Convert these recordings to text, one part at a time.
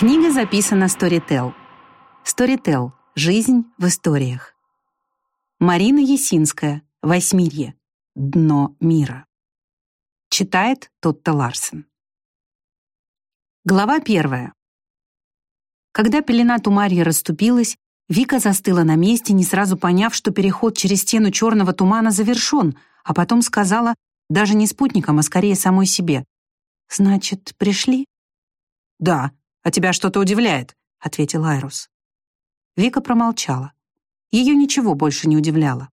Книга записана Storytel. Storytel. Жизнь в историях. Марина Есинская. Восьмирье. Дно мира. Читает Тотта Ларсен. Глава первая. Когда пелена тумарья расступилась, Вика застыла на месте, не сразу поняв, что переход через стену черного тумана завершен, а потом сказала, даже не спутникам, а скорее самой себе. «Значит, пришли?» «Да», «А тебя что-то удивляет?» — ответил Айрус. Вика промолчала. Ее ничего больше не удивляло.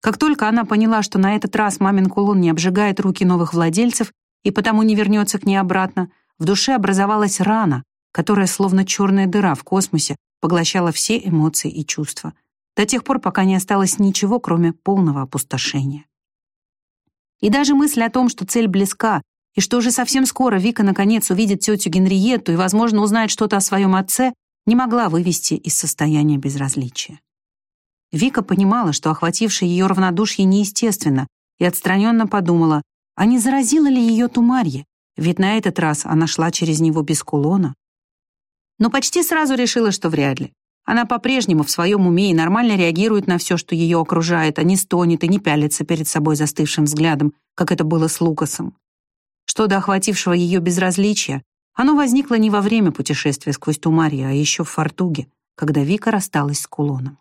Как только она поняла, что на этот раз мамин кулон не обжигает руки новых владельцев и потому не вернется к ней обратно, в душе образовалась рана, которая, словно черная дыра в космосе, поглощала все эмоции и чувства, до тех пор, пока не осталось ничего, кроме полного опустошения. И даже мысль о том, что цель близка, и что уже совсем скоро Вика наконец увидит тетю Генриетту и, возможно, узнает что-то о своем отце, не могла вывести из состояния безразличия. Вика понимала, что охватившее ее равнодушие неестественно, и отстраненно подумала, а не заразила ли ее тумарье, ведь на этот раз она шла через него без кулона. Но почти сразу решила, что вряд ли. Она по-прежнему в своем уме и нормально реагирует на все, что ее окружает, а не стонет и не пялится перед собой застывшим взглядом, как это было с Лукасом. Что до охватившего ее безразличия, оно возникло не во время путешествия сквозь Тумарья, а еще в Фортуге, когда Вика рассталась с кулоном.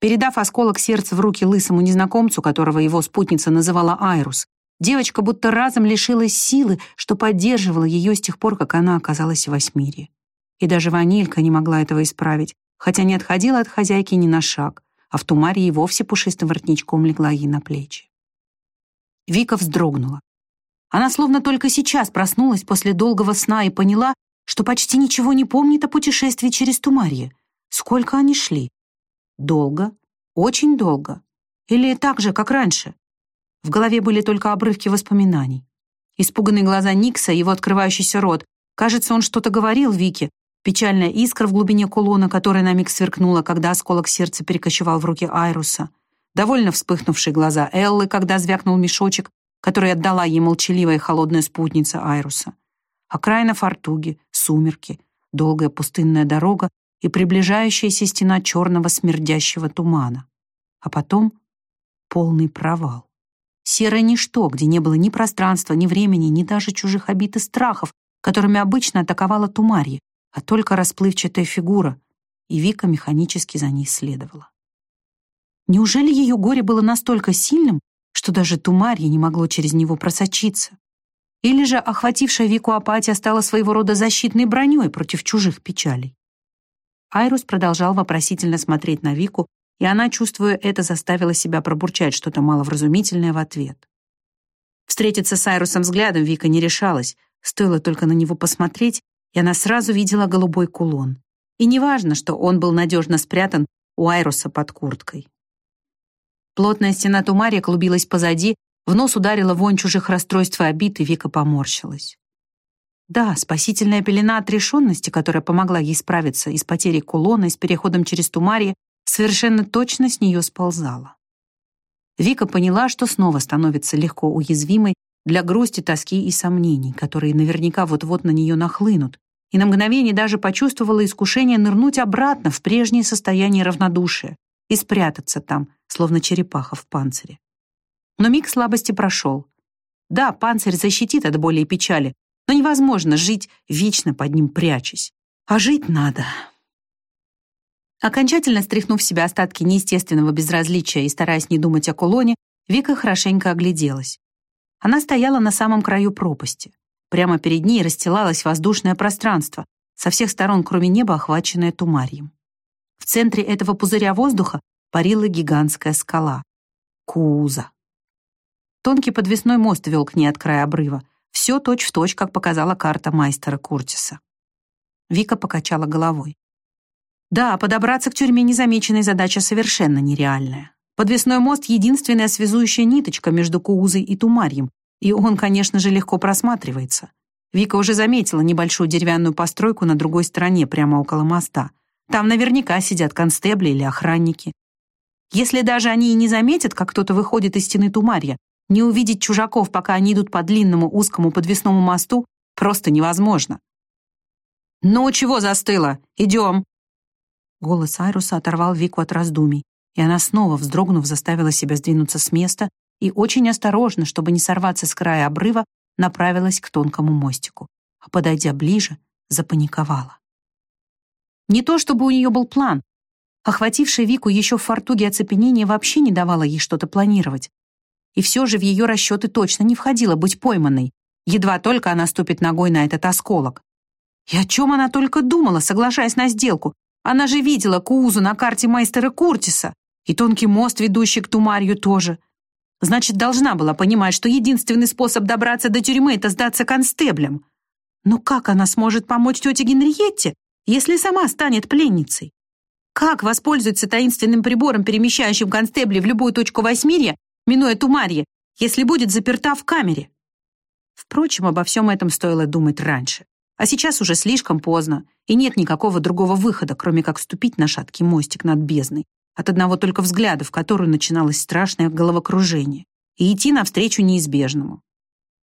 Передав осколок сердца в руки лысому незнакомцу, которого его спутница называла Айрус, девочка будто разом лишилась силы, что поддерживала ее с тех пор, как она оказалась в Восьмире. И даже ванилька не могла этого исправить, хотя не отходила от хозяйки ни на шаг, а в Тумаре и вовсе пушистым воротничком легла ей на плечи. Вика вздрогнула. Она словно только сейчас проснулась после долгого сна и поняла, что почти ничего не помнит о путешествии через Тумарье. Сколько они шли? Долго? Очень долго? Или так же, как раньше? В голове были только обрывки воспоминаний. Испуганные глаза Никса, его открывающийся рот. Кажется, он что-то говорил Вике. Печальная искра в глубине кулона, которая на миг сверкнула, когда осколок сердца перекочевал в руки Айруса. Довольно вспыхнувшие глаза Эллы, когда звякнул мешочек, который отдала ей молчаливая и холодная спутница Айруса. Окраина Фортуги, сумерки, долгая пустынная дорога и приближающаяся стена черного смердящего тумана. А потом полный провал. Серое ничто, где не было ни пространства, ни времени, ни даже чужих обид и страхов, которыми обычно атаковала Тумарья, а только расплывчатая фигура, и Вика механически за ней следовала. Неужели ее горе было настолько сильным, что даже тумарье не могло через него просочиться. Или же охватившая Вику апатия стала своего рода защитной броней против чужих печалей. Айрус продолжал вопросительно смотреть на Вику, и она, чувствуя это, заставила себя пробурчать что-то маловразумительное в ответ. Встретиться с Айрусом взглядом Вика не решалась, стоило только на него посмотреть, и она сразу видела голубой кулон. И неважно, что он был надежно спрятан у Айруса под курткой. Плотная стена тумария клубилась позади, в нос ударила вонь чужих расстройств и обид, и Вика поморщилась. Да, спасительная пелена отрешенности, которая помогла ей справиться и с потерей кулона, и с переходом через тумария, совершенно точно с нее сползала. Вика поняла, что снова становится легко уязвимой для грусти, тоски и сомнений, которые наверняка вот-вот на нее нахлынут, и на мгновение даже почувствовала искушение нырнуть обратно в прежнее состояние равнодушия и спрятаться там, словно черепаха в панцире. Но миг слабости прошел. Да, панцирь защитит от боли и печали, но невозможно жить, вечно под ним прячась. А жить надо. Окончательно стряхнув в себя остатки неестественного безразличия и стараясь не думать о кулоне, Вика хорошенько огляделась. Она стояла на самом краю пропасти. Прямо перед ней расстилалось воздушное пространство, со всех сторон, кроме неба, охваченное тумарием. В центре этого пузыря воздуха парила гигантская скала — Кууза. Тонкий подвесной мост вел к ней от края обрыва. Все точь-в-точь, как показала карта майстера Куртиса. Вика покачала головой. Да, подобраться к тюрьме незамеченной задача совершенно нереальная. Подвесной мост — единственная связующая ниточка между Куузой и Тумарьем, и он, конечно же, легко просматривается. Вика уже заметила небольшую деревянную постройку на другой стороне, прямо около моста. Там наверняка сидят констебли или охранники. Если даже они и не заметят, как кто-то выходит из стены Тумарья, не увидеть чужаков, пока они идут по длинному узкому подвесному мосту, просто невозможно. «Ну, чего застыла? Идем!» Голос Айруса оторвал Вику от раздумий, и она снова, вздрогнув, заставила себя сдвинуться с места и очень осторожно, чтобы не сорваться с края обрыва, направилась к тонкому мостику, а, подойдя ближе, запаниковала. Не то чтобы у нее был план. Охватившая Вику еще в фартуге оцепенение вообще не давало ей что-то планировать. И все же в ее расчеты точно не входило быть пойманной, едва только она ступит ногой на этот осколок. И о чем она только думала, соглашаясь на сделку? Она же видела Куузу на карте мастера Куртиса и тонкий мост, ведущий к Тумарью, тоже. Значит, должна была понимать, что единственный способ добраться до тюрьмы — это сдаться констеблям. Но как она сможет помочь тете Генриетте, если сама станет пленницей? Как воспользуется таинственным прибором, перемещающим констебли в любую точку Восьмирья, минуя Тумарье, если будет заперта в камере? Впрочем, обо всем этом стоило думать раньше. А сейчас уже слишком поздно, и нет никакого другого выхода, кроме как ступить на шаткий мостик над бездной, от одного только взгляда, в который начиналось страшное головокружение, и идти навстречу неизбежному.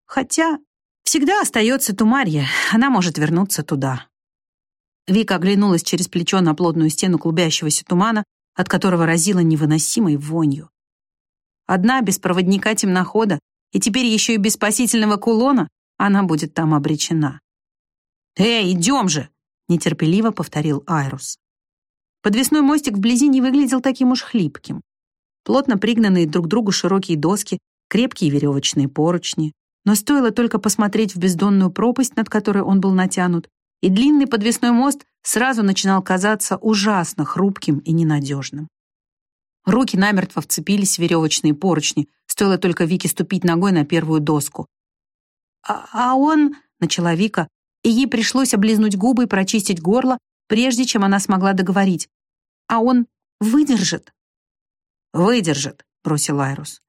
Хотя всегда остается Тумарья, она может вернуться туда. Вика оглянулась через плечо на плотную стену клубящегося тумана, от которого разило невыносимой вонью. Одна без проводника темнохода, и теперь еще и без спасительного кулона, она будет там обречена. «Эй, идем же!» — нетерпеливо повторил Айрус. Подвесной мостик вблизи не выглядел таким уж хлипким. Плотно пригнанные друг к другу широкие доски, крепкие веревочные поручни. Но стоило только посмотреть в бездонную пропасть, над которой он был натянут, и длинный подвесной мост сразу начинал казаться ужасно хрупким и ненадежным. Руки намертво вцепились в веревочные поручни, стоило только Вике ступить ногой на первую доску. «А, а он...» — начала Вика, и ей пришлось облизнуть губы и прочистить горло, прежде чем она смогла договорить. «А он выдержит?» «Выдержит», — бросил Айрус.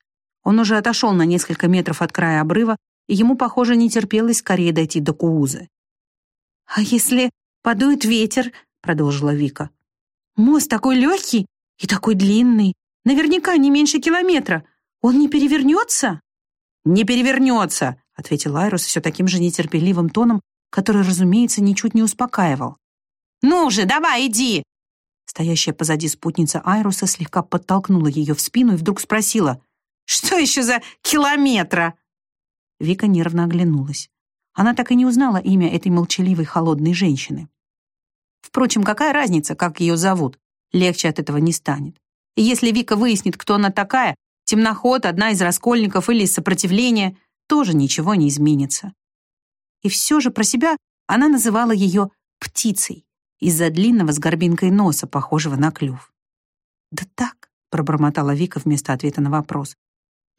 Он уже отошел на несколько метров от края обрыва, и ему, похоже, не терпелось скорее дойти до Куузы. «А если подует ветер?» — продолжила Вика. «Мост такой легкий и такой длинный, наверняка не меньше километра. Он не перевернется?» «Не перевернется», — ответил Айрус все таким же нетерпеливым тоном, который, разумеется, ничуть не успокаивал. «Ну же, давай, иди!» Стоящая позади спутница Айруса слегка подтолкнула ее в спину и вдруг спросила, «Что еще за километра?» Вика нервно оглянулась. Она так и не узнала имя этой молчаливой холодной женщины. Впрочем, какая разница, как ее зовут? Легче от этого не станет. И если Вика выяснит, кто она такая, темноход, одна из раскольников или из сопротивления, тоже ничего не изменится. И все же про себя она называла ее птицей из-за длинного с горбинкой носа, похожего на клюв. «Да так», — пробормотала Вика вместо ответа на вопрос.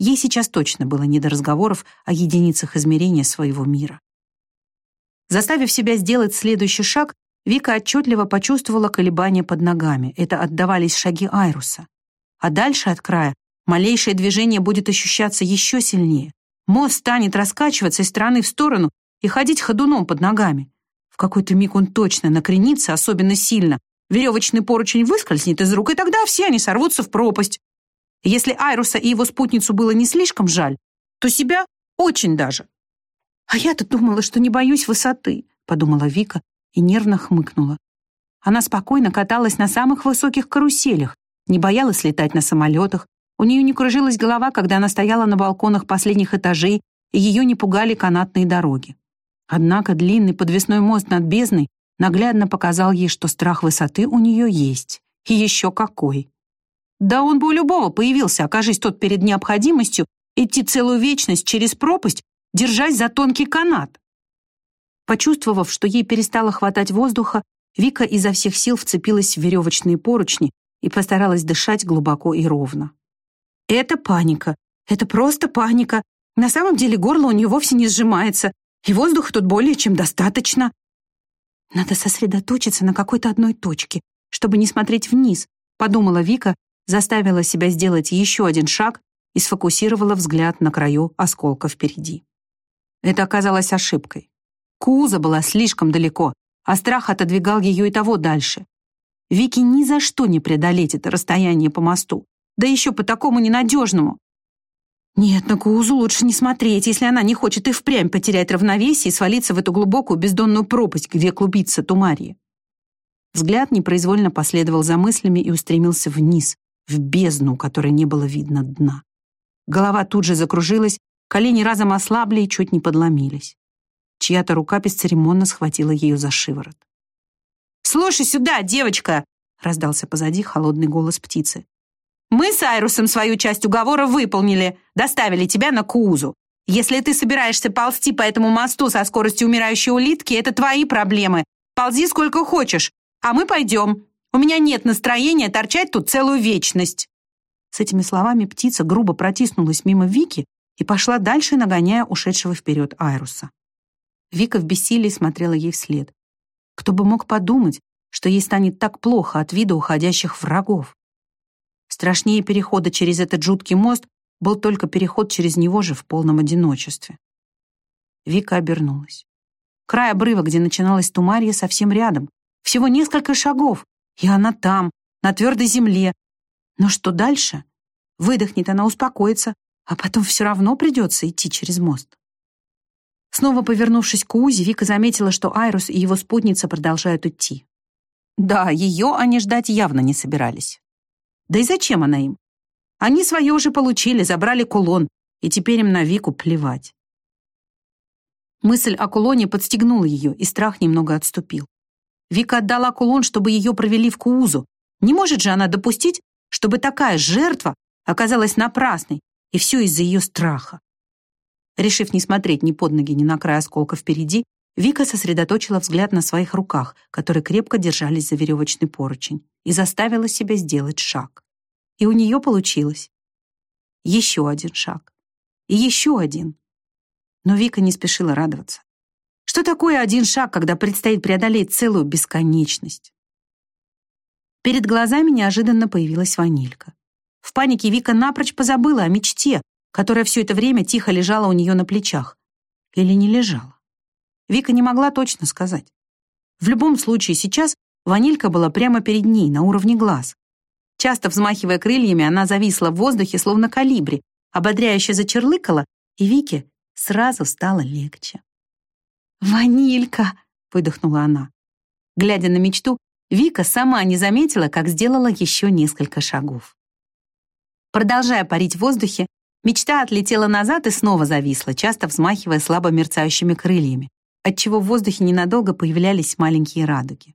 Ей сейчас точно было не до разговоров о единицах измерения своего мира. Заставив себя сделать следующий шаг, Вика отчетливо почувствовала колебания под ногами. Это отдавались шаги Айруса. А дальше от края малейшее движение будет ощущаться еще сильнее. Мост станет раскачиваться из стороны в сторону и ходить ходуном под ногами. В какой-то миг он точно накренится, особенно сильно. Веревочный поручень выскользнет из рук, и тогда все они сорвутся в пропасть. Если Айруса и его спутницу было не слишком жаль, то себя очень даже. «А я-то думала, что не боюсь высоты», — подумала Вика и нервно хмыкнула. Она спокойно каталась на самых высоких каруселях, не боялась летать на самолетах, у нее не кружилась голова, когда она стояла на балконах последних этажей, и ее не пугали канатные дороги. Однако длинный подвесной мост над бездной наглядно показал ей, что страх высоты у нее есть. И еще какой. Да он бы у любого появился, окажись тот перед необходимостью идти целую вечность через пропасть, держась за тонкий канат. Почувствовав, что ей перестало хватать воздуха, Вика изо всех сил вцепилась в веревочные поручни и постаралась дышать глубоко и ровно. Это паника. Это просто паника. На самом деле горло у нее вовсе не сжимается, и воздуха тут более чем достаточно. Надо сосредоточиться на какой-то одной точке, чтобы не смотреть вниз, подумала Вика, заставила себя сделать еще один шаг и сфокусировала взгляд на краю осколка впереди. Это оказалось ошибкой. Куза была слишком далеко, а страх отодвигал ее и того дальше. Вике ни за что не преодолеть это расстояние по мосту, да еще по такому ненадежному. Нет, на Куузу лучше не смотреть, если она не хочет и впрямь потерять равновесие и свалиться в эту глубокую бездонную пропасть, где клубится Тумария. Взгляд непроизвольно последовал за мыслями и устремился вниз, в бездну, которой не было видно дна. Голова тут же закружилась, колени разом ослабли и чуть не подломились. Чья-то рука бесцеремонно схватила ее за шиворот. «Слушай сюда, девочка!» — раздался позади холодный голос птицы. Мы с Айрусом свою часть уговора выполнили, доставили тебя на Куузу. Если ты собираешься ползти по этому мосту со скоростью умирающей улитки, это твои проблемы. Ползи сколько хочешь, а мы пойдем. У меня нет настроения торчать тут целую вечность». С этими словами птица грубо протиснулась мимо Вики и пошла дальше, нагоняя ушедшего вперед Айруса. Вика в бессилии смотрела ей вслед. Кто бы мог подумать, что ей станет так плохо от вида уходящих врагов. Страшнее перехода через этот жуткий мост был только переход через него же в полном одиночестве. Вика обернулась. Край обрыва, где начиналась Тумарья, совсем рядом. Всего несколько шагов, и она там, на твердой земле. Но что дальше? Выдохнет она, успокоится, а потом все равно придется идти через мост. Снова повернувшись к Узи, Вика заметила, что Айрус и его спутница продолжают идти. Да, ее они ждать явно не собирались. Да и зачем она им? Они свое уже получили, забрали кулон, и теперь им на Вику плевать. Мысль о кулоне подстегнула ее, и страх немного отступил. Вика отдала кулон, чтобы ее провели в Куузу. Не может же она допустить, чтобы такая жертва оказалась напрасной, и все из-за ее страха. Решив не смотреть ни под ноги, ни на край осколка впереди, Вика сосредоточила взгляд на своих руках, которые крепко держались за веревочный поручень, и заставила себя сделать шаг. И у нее получилось. Еще один шаг. И еще один. Но Вика не спешила радоваться. Что такое один шаг, когда предстоит преодолеть целую бесконечность? Перед глазами неожиданно появилась ванилька. В панике Вика напрочь позабыла о мечте, которая все это время тихо лежала у нее на плечах. Или не лежала. Вика не могла точно сказать. В любом случае сейчас ванилька была прямо перед ней, на уровне глаз. Часто взмахивая крыльями, она зависла в воздухе, словно калибри, ободряюще зачерлыкала, и Вике сразу стало легче. «Ванилька!» — выдохнула она. Глядя на мечту, Вика сама не заметила, как сделала еще несколько шагов. Продолжая парить в воздухе, мечта отлетела назад и снова зависла, часто взмахивая слабо мерцающими крыльями отчего в воздухе ненадолго появлялись маленькие радуги.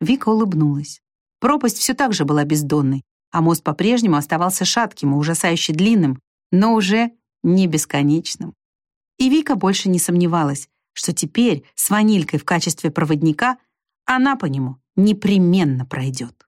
Вика улыбнулась. Пропасть все так же была бездонной, а мост по-прежнему оставался шатким и ужасающе длинным, но уже не бесконечным. И Вика больше не сомневалась, что теперь с ванилькой в качестве проводника она по нему непременно пройдет.